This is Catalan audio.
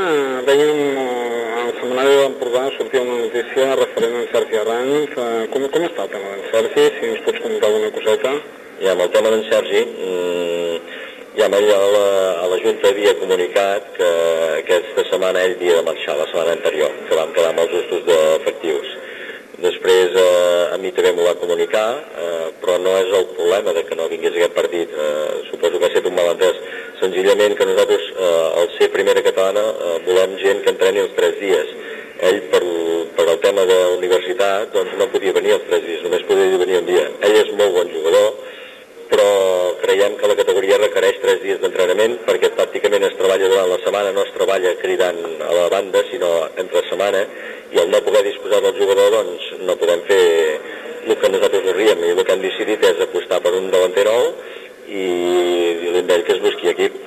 Ah, dèiem, el eh, seminari d'Empordà sortia una notícia referent a en Sergi Arranz. Eh, com, com està el tema d'en Sergi? Si ens pots comentar alguna coseta. Ja, amb el tema d'en Sergi, mm, ja amb a la, a la Junta havia comunicat que aquesta setmana ell havia de marxar, la setmana anterior, que vam quedar amb els justos d'efectius. Després eh, a mi també m'ho va comunicar, eh, però no és el problema de que no vingués aquest partit. Senzillament que nosaltres, eh, al ser primera catalana, eh, volem gent que entreni els tres dies. Ell, per, per el tema de la universitat, doncs no podia venir els tres dies, només podia venir un dia. Ell és molt bon jugador, però creiem que la categoria requereix tres dies d'entrenament perquè pràcticament es treballa durant la setmana, no es treballa cridant a la banda, sinó entre setmana, i al no poder disposar del jugador, doncs no podem fer el que nosaltres volíem, i el que hem decidit és apostar per un davanter nou i erkiz berki jakite